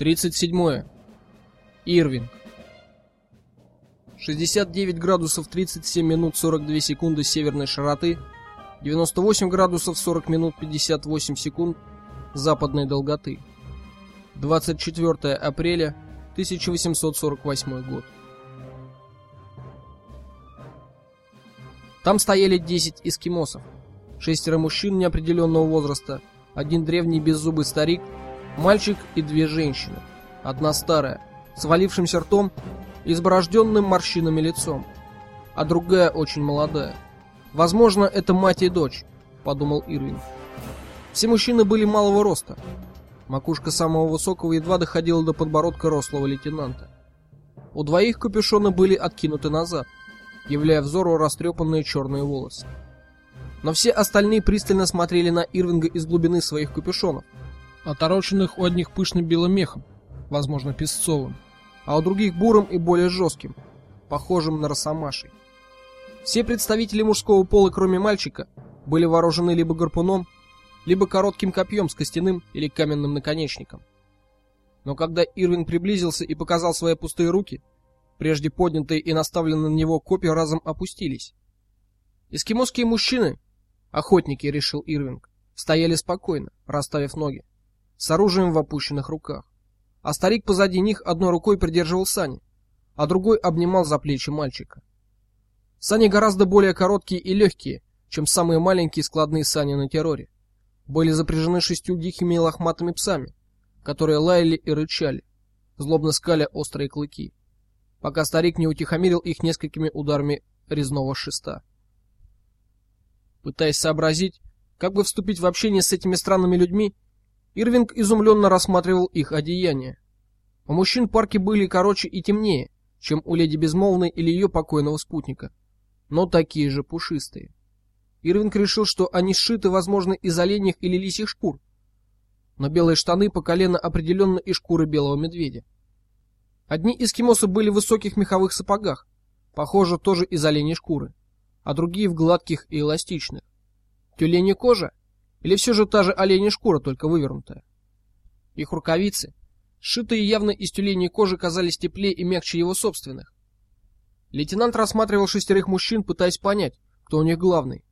37. Ирвинг. 69 градусов 37 минут 42 секунды северной широты, 98 градусов 40 минут 58 секунд западной долготы. 24 апреля 1848 год. Там стояли 10 эскимосов, шестеро мужчин неопределенного возраста, один древний беззубый старик, мальчик и две женщины. Одна старая, с валившимся ртом и изборожденным морщинами лицом, а другая очень молодая. Возможно, это мать и дочь, подумал Ирвин. Все мужчины были малого роста. Макушка самого высокого едва доходила до подбородка рослого лейтенанта. У двоих капюшоны были откинуты назад являя взору растрепанные черные волосы. Но все остальные пристально смотрели на Ирвинга из глубины своих капюшонов, отороченных у одних пышным белым мехом, возможно, песцовым, а у других бурым и более жестким, похожим на росомашей. Все представители мужского пола, кроме мальчика, были вооружены либо гарпуном, либо коротким копьем с костяным или каменным наконечником. Но когда Ирвин приблизился и показал свои пустые руки, Прежде поднятые и наставленные на него копья разом опустились. Эскимосские мужчины, охотники, решил Ирвинг, стояли спокойно, расставив ноги, с оружием в опущенных руках. А старик позади них одной рукой придерживал сани, а другой обнимал за плечи мальчика. Сани гораздо более короткие и легкие, чем самые маленькие складные сани на терроре. Были запряжены шестью дикими лохматыми псами, которые лаяли и рычали, злобно скаля острые клыки пока старик не утихомирил их несколькими ударами резного шеста. Пытаясь сообразить, как бы вступить в общение с этими странными людьми, Ирвинг изумленно рассматривал их одеяния. У мужчин парки были короче и темнее, чем у леди Безмолвной или ее покойного спутника, но такие же пушистые. Ирвинг решил, что они сшиты, возможно, из оленьих или лисьих шкур, но белые штаны по колено определенно из шкуры белого медведя. Одни эскимосы были в высоких меховых сапогах, похоже, тоже из оленей шкуры, а другие в гладких и эластичных. Тюленья кожа или все же та же оленья шкура, только вывернутая. Их рукавицы, сшитые явно из тюленей кожи, казались теплее и мягче его собственных. Лейтенант рассматривал шестерых мужчин, пытаясь понять, кто у них главный.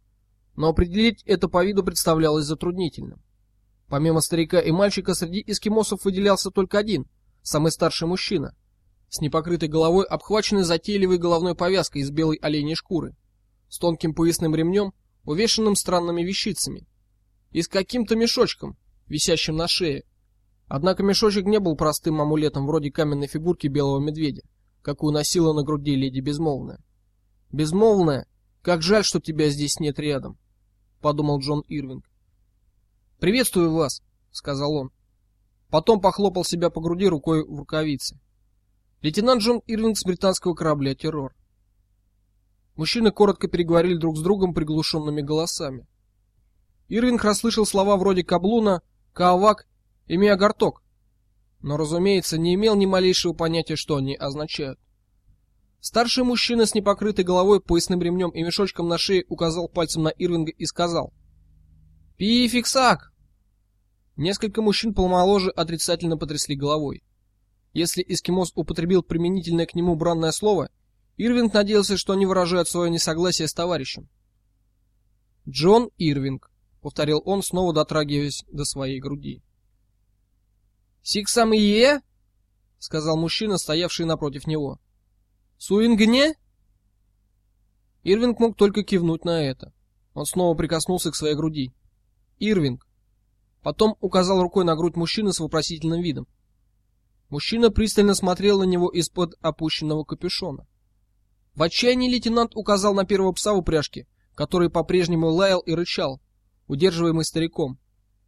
Но определить это по виду представлялось затруднительным. Помимо старика и мальчика среди эскимосов выделялся только один, самый старший мужчина, с непокрытой головой, обхваченной затейливой головной повязкой из белой оленьей шкуры, с тонким поясным ремнем, увешанным странными вещицами, и с каким-то мешочком, висящим на шее. Однако мешочек не был простым амулетом вроде каменной фигурки белого медведя, какую носила на груди леди Безмолвная. Безмолвная, как жаль, что тебя здесь нет рядом, подумал Джон Ирвинг. Приветствую вас, сказал он. Потом похлопал себя по груди рукой в рукавице. Лейтенант Джон Ирвинг с британского корабля Террор. Мужчины коротко переговорили друг с другом приглушенными голосами. Ирвинг расслышал слова вроде каблуна, каавак и миагарток, но, разумеется, не имел ни малейшего понятия, что они означают. Старший мужчина с непокрытой головой, поясным ремнем и мешочком на шее указал пальцем на Ирвинга и сказал: "Пификсак". Несколько мужчин помоложе отрицательно потрясли головой. Если эскимос употребил применительное к нему бранное слово, Ирвинг надеялся, что они выражают свое несогласие с товарищем. Джон Ирвинг, повторил он, снова дотрагиваясь до своей груди. Сик самые, сказал мужчина, стоявший напротив него. Суингне? Ирвинг мог только кивнуть на это. Он снова прикоснулся к своей груди. Ирвинг. Потом указал рукой на грудь мужчины с вопросительным видом. Мужчина пристально смотрел на него из-под опущенного капюшона. В отчаянии лейтенант указал на первого пса в упряжке, который по-прежнему лаял и рычал, удерживаемый стариком,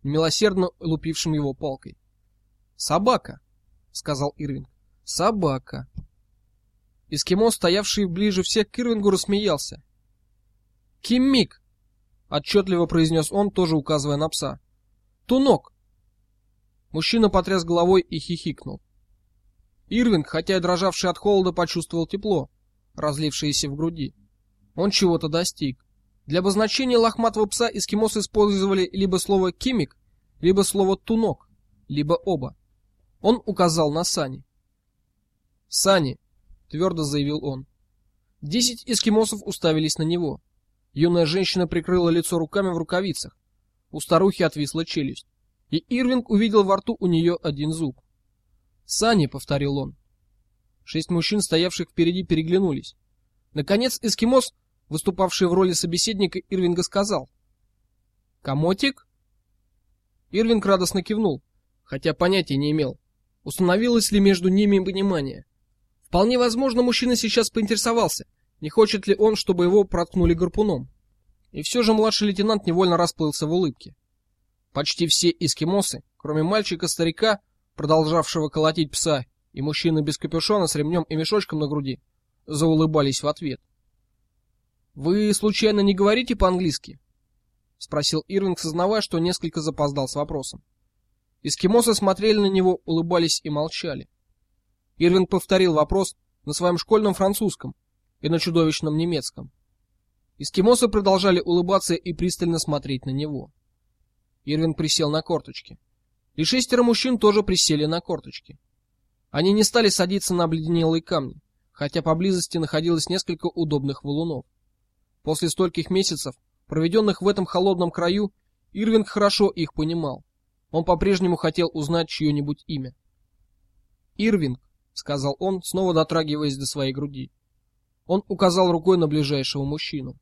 милосердно лупившим его палкой. "Собака", сказал Ирвинг. "Собака". Эскимос, стоявший ближе всех к Ирвингу, рассмеялся. "Киммик", отчетливо произнес он, тоже указывая на пса. "Тунок". Мужчина потряс головой и хихикнул. Ирвинг, хотя и дрожавший от холода, почувствовал тепло, разлившееся в груди. Он чего-то достиг. Для обозначения лохматого пса эскимосы использовали либо слово кимик, либо слово тунок, либо оба. Он указал на сани. "Сани", твердо заявил он. Десять эскимосов уставились на него. Юная женщина прикрыла лицо руками в рукавицах. У старухи отвисла челюсть, и Ирвинг увидел во рту у нее один зуб. "Сани", повторил он. Шесть мужчин, стоявших впереди, переглянулись. Наконец эскимос, выступавший в роли собеседника, Ирвинга сказал: "Комотик?" Ирвинг радостно кивнул, хотя понятия не имел, установилось ли между ними понимание. Вполне возможно, мужчина сейчас поинтересовался, не хочет ли он, чтобы его проткнули гарпуном. И все же младший лейтенант невольно расплылся в улыбке. Почти все эскимосы, кроме мальчика-старика, продолжавшего колотить пса, и мужчины без капюшона с ремнем и мешочком на груди, заулыбались в ответ. Вы случайно не говорите по-английски? спросил Ирвинг, сознавая, что несколько запоздал с вопросом. Эскимосы смотрели на него, улыбались и молчали. Ирвинг повторил вопрос на своем школьном французском и на чудовищном немецком. Эскимосы продолжали улыбаться и пристально смотреть на него. Ирвинг присел на корточки. И шестеро мужчин тоже присели на корточки. Они не стали садиться на обледенелые камни, хотя поблизости находилось несколько удобных валунов. После стольких месяцев проведенных в этом холодном краю, Ирвинг хорошо их понимал. Он по-прежнему хотел узнать чье-нибудь имя. "Ирвинг", сказал он, снова дотрагиваясь до своей груди. Он указал рукой на ближайшего мужчину.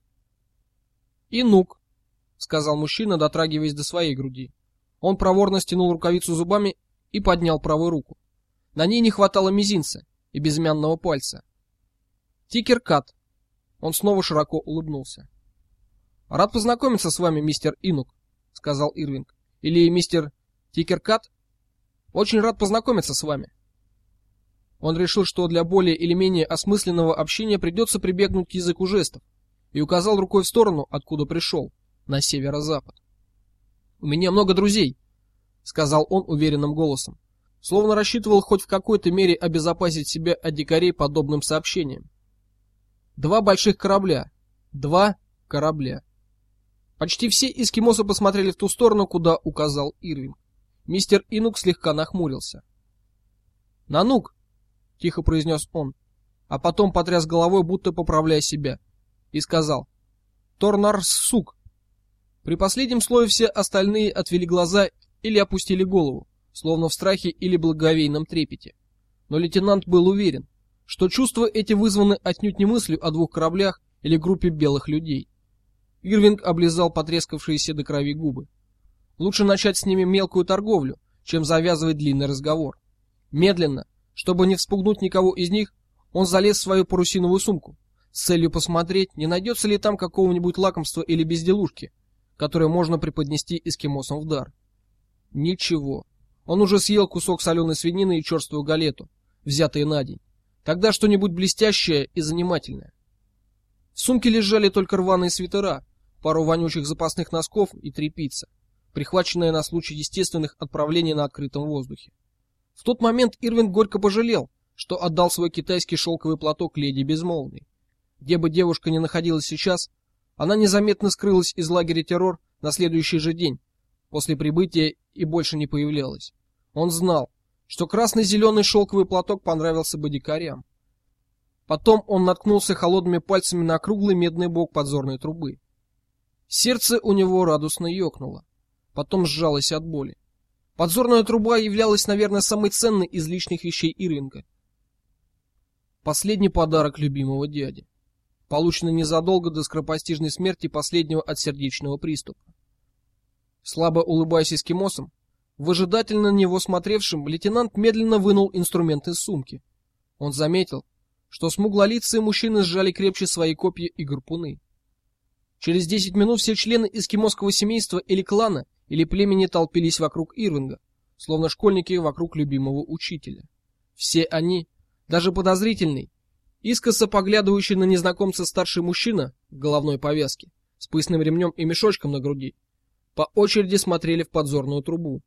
"Инук", сказал мужчина, дотрагиваясь до своей груди. Он проворно стянул рукавицу зубами и поднял правую руку. На ней не хватало мизинца и безымянного пальца. Тикеркат. Он снова широко улыбнулся. Рад познакомиться с вами, мистер Инук, сказал Ирвинг. Или мистер Тикеркат? Очень рад познакомиться с вами. Он решил, что для более или менее осмысленного общения придется прибегнуть к языку жестов, и указал рукой в сторону, откуда пришел, на северо-запад. У меня много друзей, сказал он уверенным голосом, словно рассчитывал хоть в какой-то мере обезопасить себя от дикарей подобным сообщением. Два больших корабля, два корабля. Почти все эскимосы посмотрели в ту сторону, куда указал Ирвинг. Мистер Инук слегка нахмурился. "Нанук", тихо произнес он, а потом потряс головой, будто поправляя себя, и сказал: "Торнарсук". При последнем слове все остальные отвели глаза или опустили голову, словно в страхе или благоговейном трепете. Но лейтенант был уверен, что чувства эти вызваны отнюдь не мыслью о двух кораблях или группе белых людей. Ирвинг облизал потрескавшиеся до крови губы. Лучше начать с ними мелкую торговлю, чем завязывать длинный разговор. Медленно, чтобы не вспугнуть никого из них, он залез в свою парусиновую сумку с целью посмотреть, не найдется ли там какого-нибудь лакомства или безделушки, которое можно преподнести эскимосам в дар. Ничего. Он уже съел кусок соленой свинины и черствую галету, взятые на день. Тогда что-нибудь блестящее и занимательное. В сумке лежали только рваные свитера, пару вонючих запасных носков и три пиццы, прихваченные на случай естественных отправлений на открытом воздухе. В тот момент Ирвин горько пожалел, что отдал свой китайский шелковый платок леди Безмолвной. Где бы девушка ни находилась сейчас, она незаметно скрылась из лагеря террор на следующий же день после прибытия и больше не появлялась. Он знал, что красно-зеленый шелковый платок понравился бы дикарям. Потом он наткнулся холодными пальцами на круглый медный бок подзорной трубы. Сердце у него радостно ёкнуло, потом сжалось от боли. Подзорная труба являлась, наверное, самой ценной из личных вещей Ирвинга. Последний подарок любимого дяди, полученный незадолго до скоропостижной смерти последнего от сердечного приступа. Слабо улыбаясь эскимосам, выжидательно на него смотревшим, лейтенант медленно вынул инструмент из сумки. Он заметил, что смуглолицые мужчины сжали крепче свои копья и гарпуны. Через 10 минут все члены эскимосского семейства или клана, или племени толпились вокруг Ирвинга, словно школьники вокруг любимого учителя. Все они, даже подозрительный, искоса поглядывающий на незнакомца старший мужчина в головной повязке, с пышным ремнем и мешочком на груди, по очереди смотрели в подзорную трубу.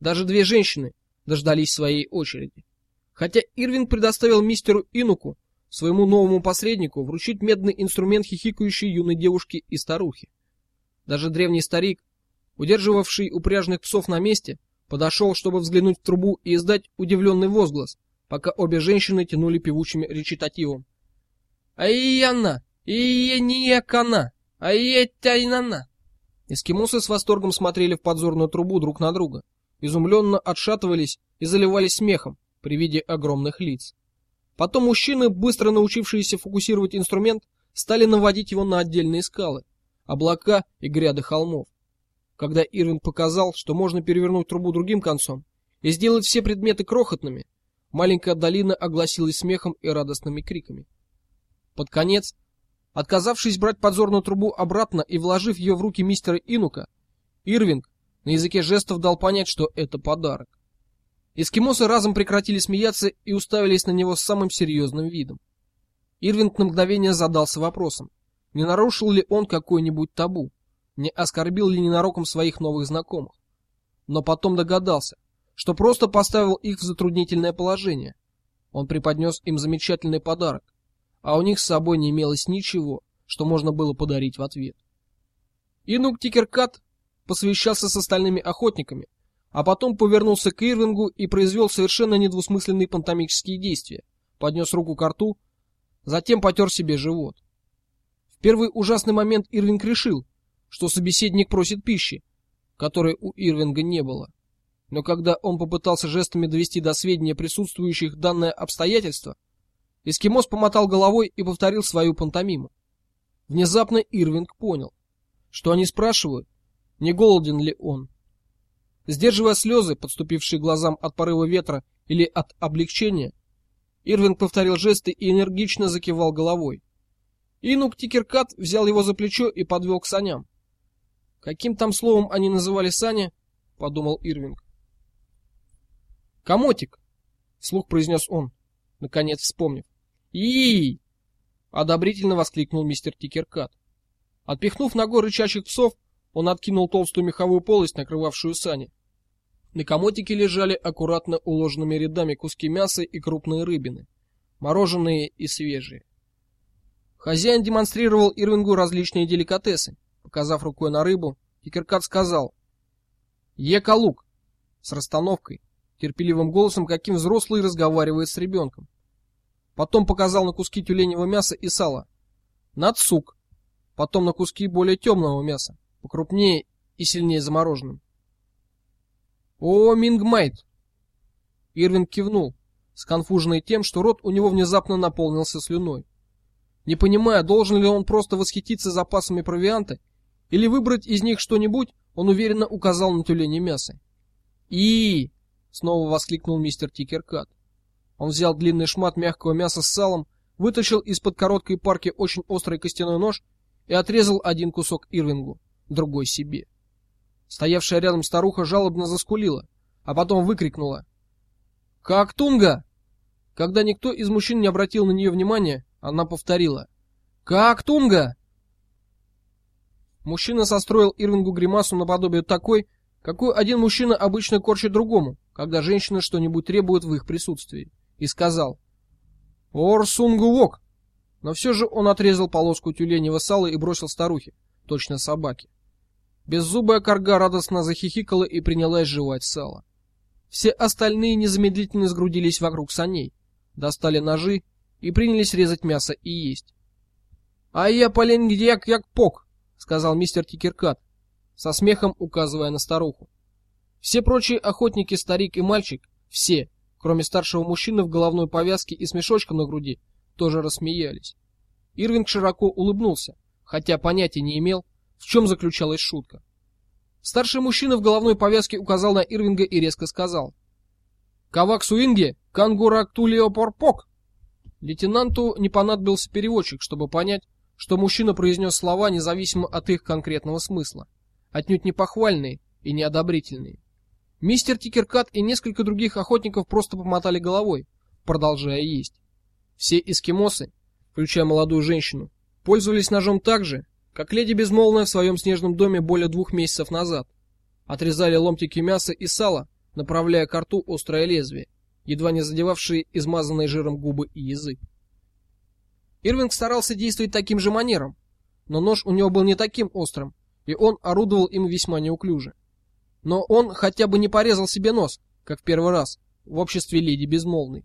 Даже две женщины дождались своей очереди. Хотя Ирвинг предоставил мистеру Инуку, своему новому посреднику, вручить медный инструмент хихикающей юной девушке и старухе. Даже древний старик, удерживавший упряжных псов на месте, подошел, чтобы взглянуть в трубу и издать удивленный возглас, пока обе женщины тянули певучим речитативом. «Айяна! Иениякана! Айетайнана!» Эскимосы с восторгом смотрели в подзорную трубу друг на друга, изумленно отшатывались и заливались смехом при виде огромных лиц. Потом мужчины, быстро научившиеся фокусировать инструмент, стали наводить его на отдельные скалы, облака и гряды холмов. Когда Ирвин показал, что можно перевернуть трубу другим концом и сделать все предметы крохотными, маленькая долина огласилась смехом и радостными криками. Под конец Отказавшись брать подзорную трубу обратно и вложив ее в руки мистера Инука, Ирвинг на языке жестов дал понять, что это подарок. Эскимосы разом прекратили смеяться и уставились на него с самым серьезным видом. Ирвинг на мгновение задался вопросом, не нарушил ли он какой-нибудь табу, не оскорбил ли ненароком своих новых знакомых. Но потом догадался, что просто поставил их в затруднительное положение. Он преподнес им замечательный подарок, а у них с собой не имелось ничего, что можно было подарить в ответ. Инук Тикеркат посвящался с остальными охотниками, а потом повернулся к Ирвингу и произвел совершенно недвусмысленные пантомические действия. Поднес руку к рту, затем потер себе живот. В первый ужасный момент Ирвинг решил, что собеседник просит пищи, которой у Ирвинга не было. Но когда он попытался жестами довести до сведения присутствующих данное обстоятельство, Эскимос помотал головой и повторил свою пантомиму. Внезапно Ирвинг понял, что они спрашивают, не голоден ли он. Сдерживая слезы, подступившие глазам от порыва ветра или от облегчения, Ирвинг повторил жесты и энергично закивал головой. Инук Тикеркат взял его за плечо и подвел к саням. Каким там словом они называли сани, подумал Ирвинг. Комотик, вслух произнес он, наконец вспомнив и одобрительно воскликнул мистер Тикеркат. Отпихнув ногой рычащих псов, он откинул толстую меховую полость, накрывавшую сани. На комотике лежали аккуратно уложенными рядами куски мяса и крупные рыбины, мороженые и свежие. Хозяин демонстрировал Ирвингу различные деликатесы. Показав рукой на рыбу, Тикеркат сказал: "Екалук" с расстановкой, терпеливым голосом, каким взрослый разговаривает с ребенком. Потом показал на куски тюленевого мяса и сала. Нацук. Потом на куски более темного мяса, покрупнее и сильнее замороженным. О, Мингмайт. Ирвин кивнул, сконфуженный тем, что рот у него внезапно наполнился слюной. Не понимая, должен ли он просто восхититься запасами провианта или выбрать из них что-нибудь, он уверенно указал на тюленье мясо. И снова воскликнул мистер Тикеркат. Он взял длинный шмат мягкого мяса с салом, вытащил из-под короткой парки очень острый костяной нож и отрезал один кусок Ирвингу, другой себе. Стоявшая рядом старуха жалобно заскулила, а потом выкрикнула: "Как Тунга!" Когда никто из мужчин не обратил на нее внимания, она повторила: "Как Тунга!" Мужчина состроил Ирвингу гримасу наподобие такой, какую один мужчина обычно корчит другому, когда женщина что-нибудь требует в их присутствии и сказал «Орсунгувок!» Но все же он отрезал полоску тюленевого сала и бросил старухе, точно собаке. Беззубая корга радостно захихикала и принялась жевать сало. Все остальные незамедлительно сгрудились вокруг саней, достали ножи и принялись резать мясо и есть. «А я поленгдяк як пок», — сказал мистер Тикеркат, со смехом указывая на старуху. Все прочие охотники, старик и мальчик, все, кроме старшего мужчины в головной повязке и с мешочком на груди, тоже рассмеялись. Ирвинг широко улыбнулся, хотя понятия не имел, в чем заключалась шутка. Старший мужчина в головной повязке указал на Ирвинга и резко сказал: "Кавак Суинге, кангурак тулиопорпок". Лейтенанту не понадобился переводчик, чтобы понять, что мужчина произнес слова независимо от их конкретного смысла, отнюдь не похвальные и не одобрительные. Мистер Тикеркат и несколько других охотников просто помотали головой, продолжая есть. Все эскимосы, включая молодую женщину, пользовались ножом так же, как леди Безмолвная в своем снежном доме более двух месяцев назад. Отрезали ломтики мяса и сала, направляя к рту острое лезвие, едва не задевавшие измазанные жиром губы и язык. Ирвинг старался действовать таким же манером, но нож у него был не таким острым, и он орудовал им весьма неуклюже. Но он хотя бы не порезал себе нос, как в первый раз, в обществе леди Безмолвной.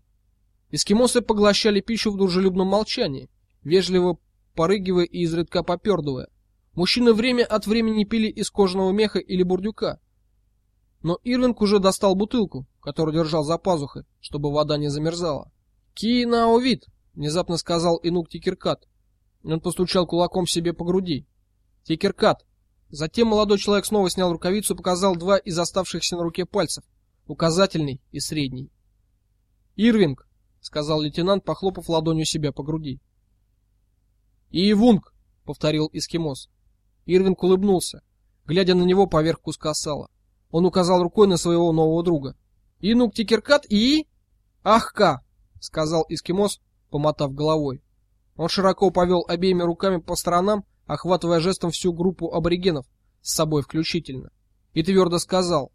Эскимосы поглощали пищу в дружелюбном молчании, вежливо порыгивая и изредка попердывая. Мужчины время от времени пили из кожаного меха или бурдюка. Но Ирвинг уже достал бутылку, которую держал за пазухой, чтобы вода не замерзала. «Кинаовид!» — внезапно сказал Инук Тикеркат. Он постучал кулаком себе по груди. «Тикеркат!» Затем молодой человек снова снял рукавицу и показал два из оставшихся на руке пальцев, указательный и средний. «Ирвинг!» — сказал лейтенант, похлопав ладонью себя по груди. «Иевунг!» — повторил эскимос. Ирвинг улыбнулся, глядя на него поверх куска сала. Он указал рукой на своего нового друга. «Инук Тикеркат и...» «Ахка!» — сказал эскимос, помотав головой. Он широко повел обеими руками по сторонам, охватывая жестом всю группу аборигенов, с собой включительно, и твердо сказал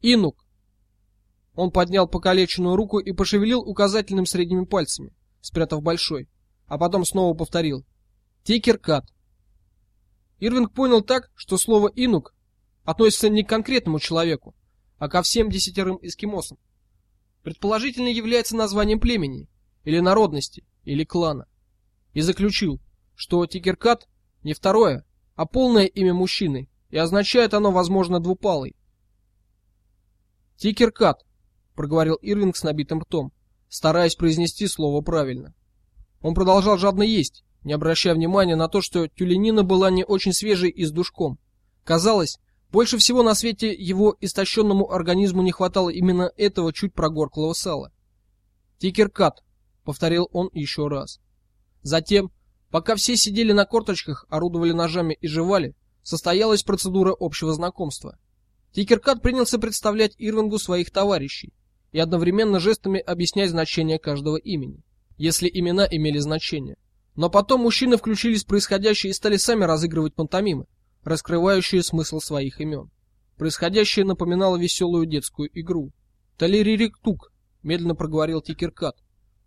«Инук!». Он поднял покалеченную руку и пошевелил указательным средними пальцами, спрятав большой, а потом снова повторил Тикеркат. Ирвинг понял так, что слово «инук» относится не к конкретному человеку, а ко всем десятерым эскимосам. Предположительно является названием племени, или народности, или клана. И заключил, что Тикеркат не второе, а полное имя мужчины, и означает оно, возможно, двупалый. Тикеркат, проговорил Ирвинг с набитым ртом, стараясь произнести слово правильно. Он продолжал жадно есть, не обращая внимания на то, что тюленина была не очень свежей и с душком. Казалось, больше всего на свете его истощенному организму не хватало именно этого чуть прогорклого сала. «Тикеркат», — повторил он еще раз. Затем, пока все сидели на корточках, орудовали ножами и жевали, состоялась процедура общего знакомства. Тикеркат принялся представлять Ирвингу своих товарищей и одновременно жестами объяснять значение каждого имени, если имена имели значение. Но потом мужчины включились в происходящее и стали сами разыгрывать пантомимы, раскрывающие смысл своих имен. Происходящее напоминало веселую детскую игру. «Талеририктук», — медленно проговорил Тикеркат,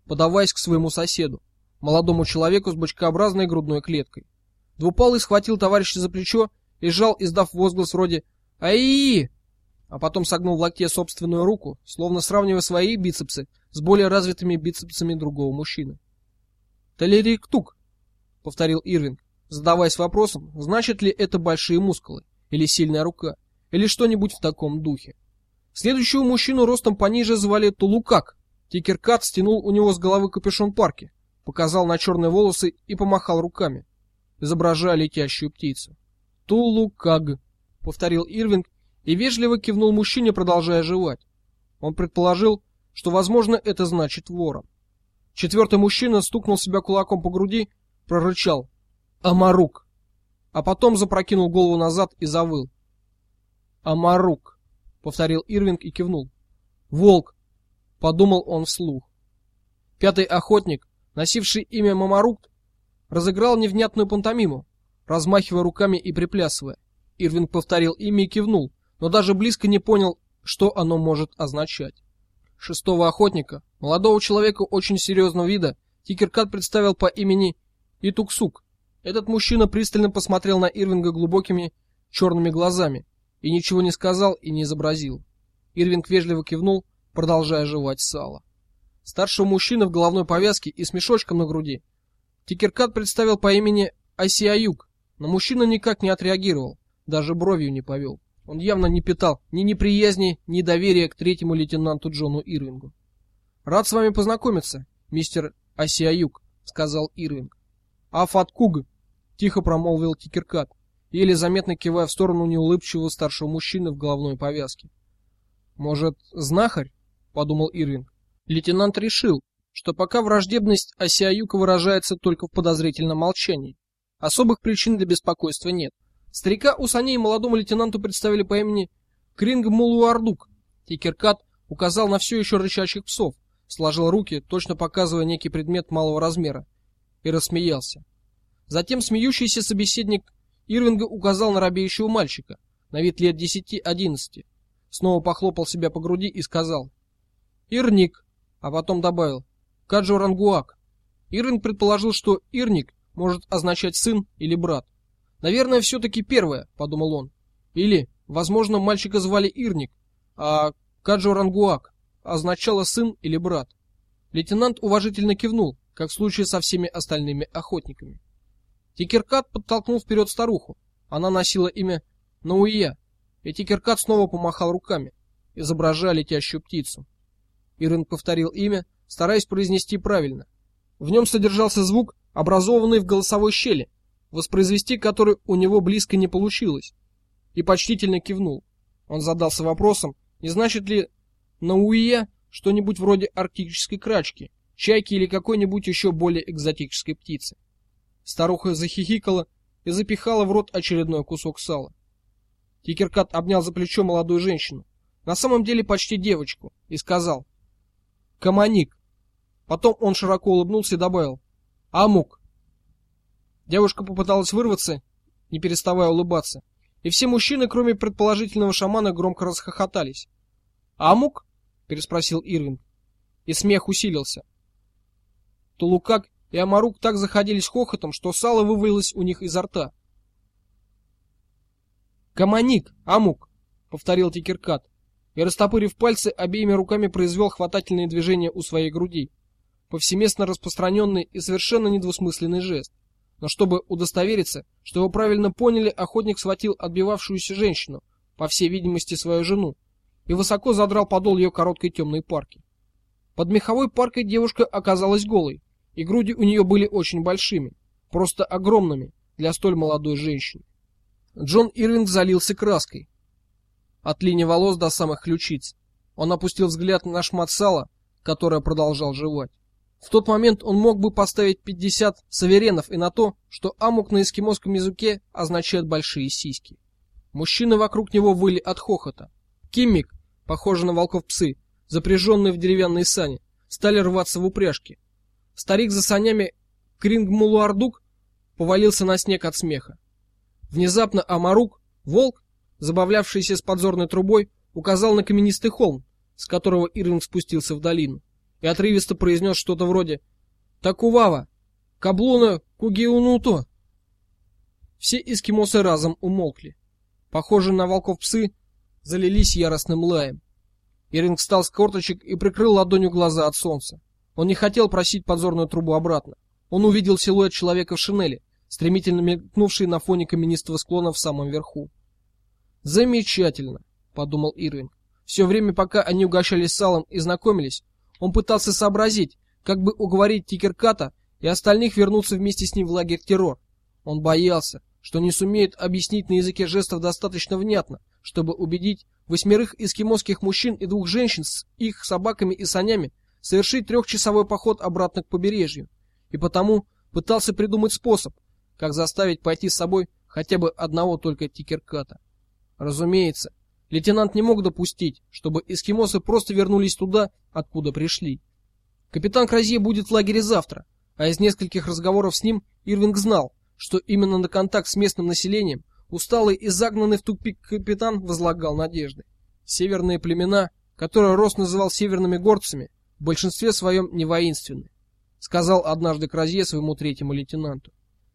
подаваясь к своему соседу, молодому человеку с бочкообразной грудной клеткой. Двупалый схватил товарища за плечо и сжал, издав возглас вроде «Ай!», а потом согнул в локте собственную руку, словно сравнивая свои бицепсы с более развитыми бицепсами другого мужчины. Талериктук, повторил Ирвинг, задаваясь вопросом, значит ли это большие мускулы или сильная рука, или что-нибудь в таком духе. Следующего мужчину ростом пониже звали Тулукак. Тикеркат стянул у него с головы капюшон парки, показал на черные волосы и помахал руками, изображая летящую птицу. Тулукаг, повторил Ирвинг и вежливо кивнул мужчине, продолжая жевать. Он предположил, что, возможно, это значит ворон. Четвертый мужчина стукнул себя кулаком по груди, прорычал «Амарук!», а потом запрокинул голову назад и завыл. «Амарук!», — повторил Ирвинг и кивнул. «Волк!», — подумал он вслух. Пятый охотник, носивший имя Мамарук, разыграл невнятную пантомиму, размахивая руками и приплясывая. Ирвинг повторил имя и кивнул, но даже близко не понял, что оно может означать. Шестого охотника, молодого человека очень серьезного вида, Тикеркат представил по имени Итуксук. Этот мужчина пристально посмотрел на Ирвинга глубокими черными глазами и ничего не сказал и не изобразил. Ирвинг вежливо кивнул, продолжая жевать сало. Старшего мужчины в головной повязке и с мешочком на груди Тикеркат представил по имени Асиаюк, но мужчина никак не отреагировал, даже бровью не повел. Он явно не питал ни неприязни, ни доверия к третьему лейтенанту Джону Ирвингу. «Рад с вами познакомиться, мистер Асиаюк», — сказал Ирвинг. «Афаткуг», — тихо промолвил Тикеркат, еле заметно кивая в сторону неулыбчивого старшего мужчины в головной повязке. «Может, знахарь?» — подумал Ирвинг. Лейтенант решил, что пока враждебность Асиаюка выражается только в подозрительном молчании. Особых причин для беспокойства нет. Старика у саней молодому лейтенанту представили по имени Кринг Мулуардук. Тикеркат указал на все еще рычащих псов, сложил руки, точно показывая некий предмет малого размера, и рассмеялся. Затем смеющийся собеседник Ирвинга указал на робеющего мальчика, на вид лет десяти-одиннадцати, снова похлопал себя по груди и сказал «Ирник», а потом добавил «Каджорангуак». Ирвинг предположил, что Ирник может означать сын или брат. Наверное, все таки первое, подумал он. Или, Возможно, мальчика звали Ирник, а Каджорангуак означало сын или брат. Лейтенант уважительно кивнул, как в случае со всеми остальными охотниками. Тикеркат подтолкнул вперед старуху. Она носила имя Науия, и Тикеркат снова помахал руками, изображая летящую птицу. Ирен повторил имя, стараясь произнести правильно. В нем содержался звук, образованный в голосовой щели, воспроизвести который у него близко не получилось, и почтительно кивнул. Он задался вопросом, не значит ли Науия что-нибудь вроде арктической крачки, чайки или какой-нибудь еще более экзотической птицы. Старуха захихикала и запихала в рот очередной кусок сала. Тикеркат обнял за плечо молодую женщину, на самом деле почти девочку, и сказал «Каманик». Потом он широко улыбнулся и добавил «Амук». Девушка попыталась вырваться, не переставая улыбаться, и все мужчины, кроме предположительного шамана, громко расхохотались. «Амук?» — переспросил Ирвинг, и смех усилился. Тулукак и Амарук так заходились хохотом, что сало вывалилось у них изо рта. «Каманик, Амук!» — повторил Тикеркат, и, растопырив пальцы, обеими руками произвел хватательные движения у своей груди. Повсеместно распространенный и совершенно недвусмысленный жест. Но чтобы удостовериться, что его правильно поняли, охотник схватил отбивавшуюся женщину, по всей видимости, свою жену, и высоко задрал подол ее короткой темной парки. Под меховой паркой девушка оказалась голой, и груди у нее были очень большими, просто огромными для столь молодой женщины. Джон Ирвинг залился краской. От линии волос до самых ключиц. Он опустил взгляд на шмат сала, которое продолжал жевать. В тот момент он мог бы поставить 50 саверенов и на то, что амук на эскимосском языке означает большие сиськи. Мужчины вокруг него выли от хохота. Киммик, похожий на волков псы, запряженные в деревянные сани, стали рваться в упряжки. Старик за санями Крингмулуардук повалился на снег от смеха. Внезапно Амарук, волк, забавлявшийся с подзорной трубой, указал на каменистый холм, с которого Ирвинг спустился в долину и отрывисто произнес что-то вроде «Такувава! Каблуна Кугиунуто!» Все эскимосы разом умолкли. Похожие на волков псы залились яростным лаем. Иринг встал с корточек и прикрыл ладонью глаза от солнца. Он не хотел просить подзорную трубу обратно. Он увидел силуэт человека в шинели, стремительно мелькнувший на фоне каменистого склона в самом верху. «Замечательно», — подумал Ирвинг. Все время, пока они угощались салом и знакомились, он пытался сообразить, как бы уговорить Тикерката и остальных вернуться вместе с ним в лагерь террор. Он боялся, что не сумеет объяснить на языке жестов достаточно внятно, чтобы убедить восьмерых эскимосских мужчин и двух женщин с их собаками и санями совершить трехчасовой поход обратно к побережью, и потому пытался придумать способ, как заставить пойти с собой хотя бы одного только Тикерката. Разумеется, Лейтенант не мог допустить, чтобы эскимосы просто вернулись туда, откуда пришли. Капитан Кразье будет в лагере завтра, а из нескольких разговоров с ним Ирвинг знал, что именно на контакт с местным населением усталый и загнанный в тупик капитан возлагал надежды. Северные племена, которые Рос называл северными горцами, в большинстве своем не воинственны, сказал однажды Кразье своему третьему лейтенанту.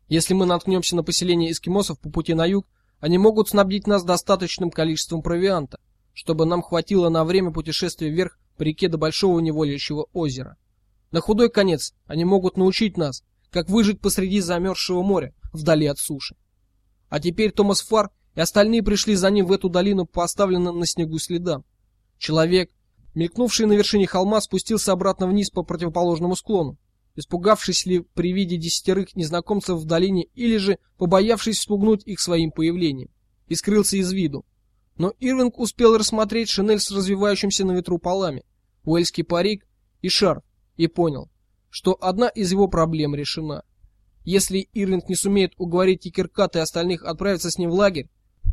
Если мы наткнемся на поселение эскимосов по пути на юг, они могут снабдить нас достаточным количеством провианта, чтобы нам хватило на время путешествия вверх по реке до большого неволящего озера. На худой конец они могут научить нас, как выжить посреди замерзшего моря, вдали от суши. А теперь Томас Фар и остальные пришли за ним в эту долину по оставленным на снегу следам. Человек, мелькнувший на вершине холма, спустился обратно вниз по противоположному склону испугавшись ли при виде десятерых незнакомцев в долине или же побоявшись спугнуть их своим появлением, и скрылся из виду. Но Ирвинг успел рассмотреть шинель с развивающимся на ветру полами, уэльский парик и шарф, и понял, что одна из его проблем решена. Если Ирвинг не сумеет уговорить Тикерката и остальных отправиться с ним в лагерь,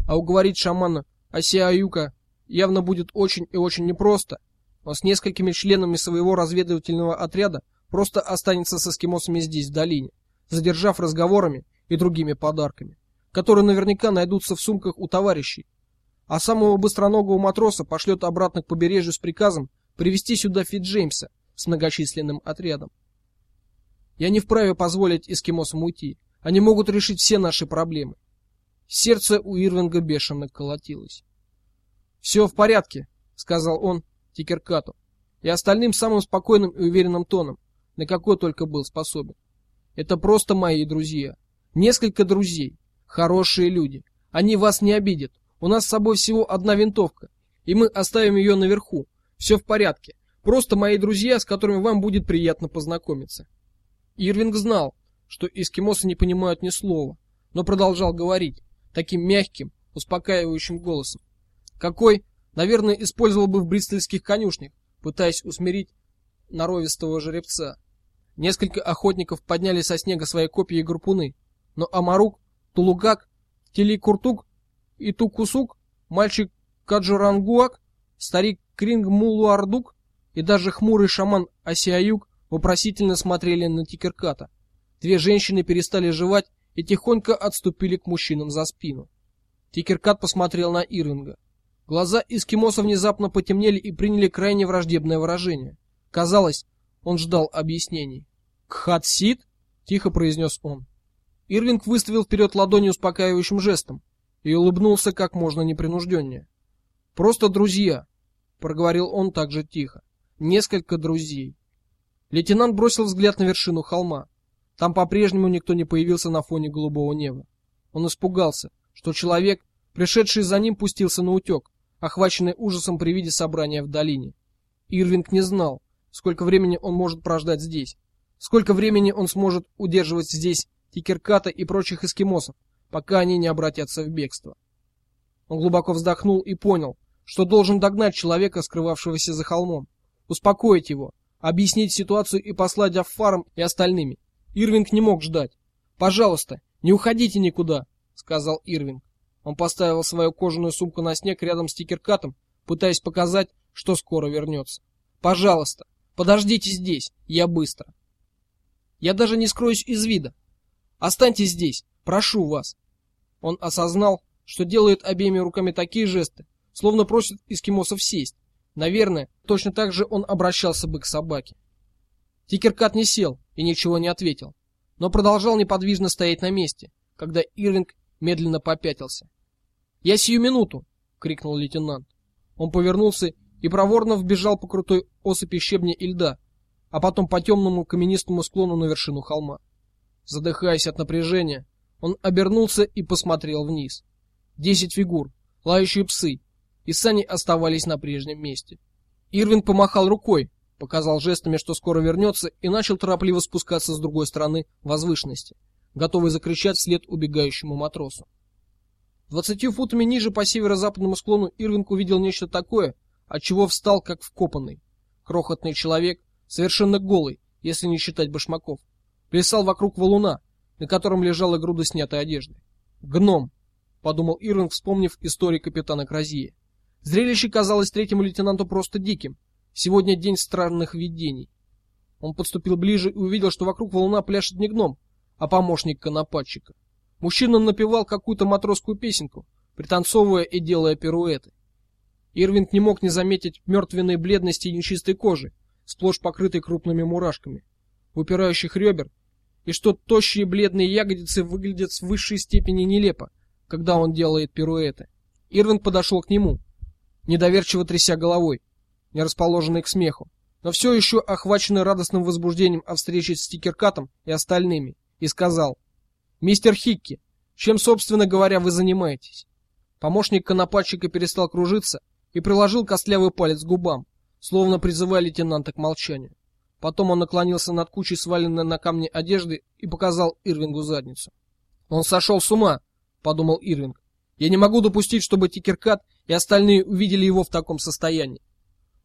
а уговорить шамана Асиаюка явно будет очень и очень непросто, он с несколькими членами своего разведывательного отряда просто останется с эскимосами здесь, в долине, задержав разговорами и другими подарками, которые наверняка найдутся в сумках у товарищей. А самого быстроногого матроса пошлет обратно к побережью с приказом привести сюда Фит Джеймса с многочисленным отрядом. Я не вправе позволить эскимосам уйти. Они могут решить все наши проблемы. Сердце у Ирвинга бешено колотилось. «Все в порядке», — сказал он Тикеркату, и остальным самым спокойным и уверенным тоном, на какой только был способен. «Это просто мои друзья. Несколько друзей. Хорошие люди. Они вас не обидят. У нас с собой всего одна винтовка, и мы оставим ее наверху. Все в порядке. Просто мои друзья, с которыми вам будет приятно познакомиться». Ирвинг знал, что эскимосы не понимают ни слова, но продолжал говорить таким мягким, успокаивающим голосом, какой, наверное, использовал бы в бристольских конюшнях, пытаясь усмирить норовистого жеребца. Несколько охотников подняли со снега свои копья и гарпуны, но Амарук, Тулугак, Теликуртук и Тукусук, мальчик Каджурангуак, старик Кринг Мулуардук и даже хмурый шаман Асиаюк вопросительно смотрели на Тикерката. Две женщины перестали жевать и тихонько отступили к мужчинам за спину. Тикеркат посмотрел на Ирвинга. Глаза эскимоса внезапно потемнели и приняли крайне враждебное выражение. Казалось, он ждал объяснений. «Кхатсит?» — тихо произнес он. Ирвинг выставил вперед ладони успокаивающим жестом и улыбнулся как можно непринужденнее. «Просто друзья», — проговорил он также тихо. «Несколько друзей». Лейтенант бросил взгляд на вершину холма. Там по-прежнему никто не появился на фоне голубого неба. Он испугался, что человек, пришедший за ним, пустился на утек, охваченный ужасом при виде собрания в долине. Ирвинг не знал, сколько времени он может прождать здесь, сколько времени он сможет удерживать здесь Тикерката и прочих эскимосов, пока они не обратятся в бегство. Он глубоко вздохнул и понял, что должен догнать человека, скрывавшегося за холмом, успокоить его, объяснить ситуацию и послать Аффарам и остальными. Ирвинг не мог ждать. «Пожалуйста, не уходите никуда», — сказал Ирвинг. Он поставил свою кожаную сумку на снег рядом с тикеркатом, пытаясь показать, что скоро вернется. «Пожалуйста, подождите здесь, я быстро». «Я даже не скроюсь из вида. Останьтесь здесь, прошу вас». Он осознал, что делает обеими руками такие жесты, словно просит эскимосов сесть. Наверное, точно так же он обращался бы к собаке. Тикеркат не сел и ничего не ответил, но продолжал неподвижно стоять на месте, когда Ирвинг медленно попятился. "Я сию минуту", крикнул лейтенант. Он повернулся и проворно вбежал по крутой осыпи щебня и льда, а потом по темному каменистому склону на вершину холма. Задыхаясь от напряжения, он обернулся и посмотрел вниз. Десять фигур, лающие псы, и сани оставались на прежнем месте. Ирвин помахал рукой, показал жестами, что скоро вернется, и начал торопливо спускаться с другой стороны возвышенности, готовый закричать вслед убегающему матросу. Двадцатью футами ниже по северо-западному склону Ирвинг увидел нечто такое, от чего встал как вкопанный. Крохотный человек, совершенно голый, если не считать башмаков, плясал вокруг валуна, на котором лежала груда снятой одежды. Гном, подумал Ирвинг, вспомнив историю капитана Кразия. Зрелище казалось третьему лейтенанту просто диким. Сегодня день странных видений. Он подступил ближе и увидел, что вокруг валуна пляшет не гном, а помощник конопатчика. Мужчина напевал какую-то матросскую песенку, пританцовывая и делая пируэты. Ирвинг не мог не заметить мертвенной бледности и нечистой кожи, сплошь покрытой крупными мурашками, выпирающих ребер, и что тощие бледные ягодицы выглядят в высшей степени нелепо, когда он делает пируэты. Ирвинг подошел к нему, недоверчиво тряся головой, не расположенный к смеху, но все еще охваченный радостным возбуждением о встрече с Стикеркатом и остальными, и сказал: "Мистер Хикки, чем, собственно говоря, вы занимаетесь?" Помощник конопатчика перестал кружиться и приложил костлявый палец к губам, словно призывая лейтенанта к молчанию. Потом он наклонился над кучей сваленной на камне одежды и показал Ирвингу задницу. Он сошел с ума, подумал Ирвинг. Я не могу допустить, чтобы Тикеркат и остальные увидели его в таком состоянии.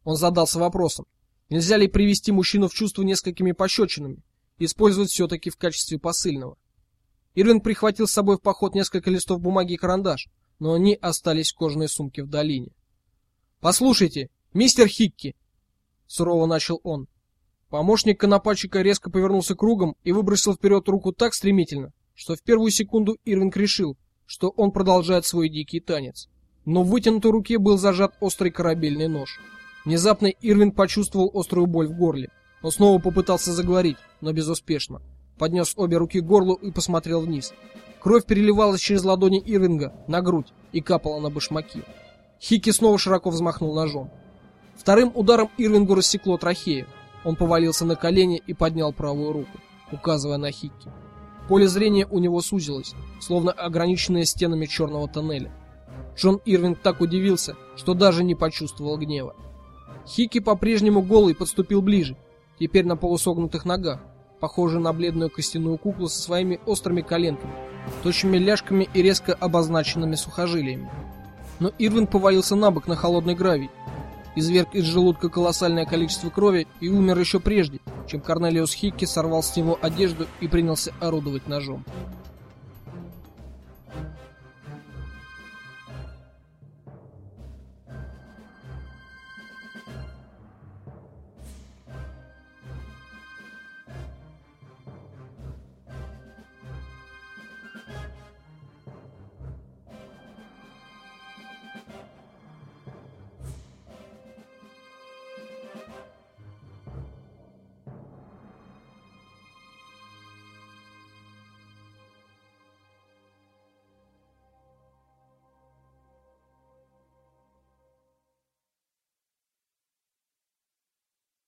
Он задался вопросом, нельзя ли привести мужчину в чувство несколькими пощечинами, использовать все таки в качестве посыльного. Ирвин прихватил с собой в поход несколько листов бумаги и карандаш, но они остались в кожаной сумке в долине. Послушайте, мистер Хикки, сурово начал он. Помощник конопатчика резко повернулся кругом и выбросил вперед руку так стремительно, что в первую секунду Ирвин решил, что он продолжает свой дикий танец но в вытянутой руке был зажат острый корабельный нож. Внезапно Ирвин почувствовал острую боль в горле. Он снова попытался заговорить, но безуспешно. Поднес обе руки к горлу и посмотрел вниз. Кровь переливалась через ладони Ирвинга на грудь и капала на башмаки. Хики снова широко взмахнул ножом. Вторым ударом Ирвингу рассекло трахею. Он повалился на колени и поднял правую руку, указывая на Хикки. Поле зрения у него сузилось, словно ограниченное стенами черного тоннеля. Джон Ирвинг так удивился, что даже не почувствовал гнева. Хики по-прежнему голый подступил ближе, теперь на полусогнутых ногах, похожий на бледную костяную куклу со своими острыми коленками, точными ляжками и резко обозначенными сухожилиями. Но Ирвинг повалился на бок на холодный гравий, изверг из желудка колоссальное количество крови и умер еще прежде, чем Корнелиус Хикки сорвал с него одежду и принялся орудовать ножом.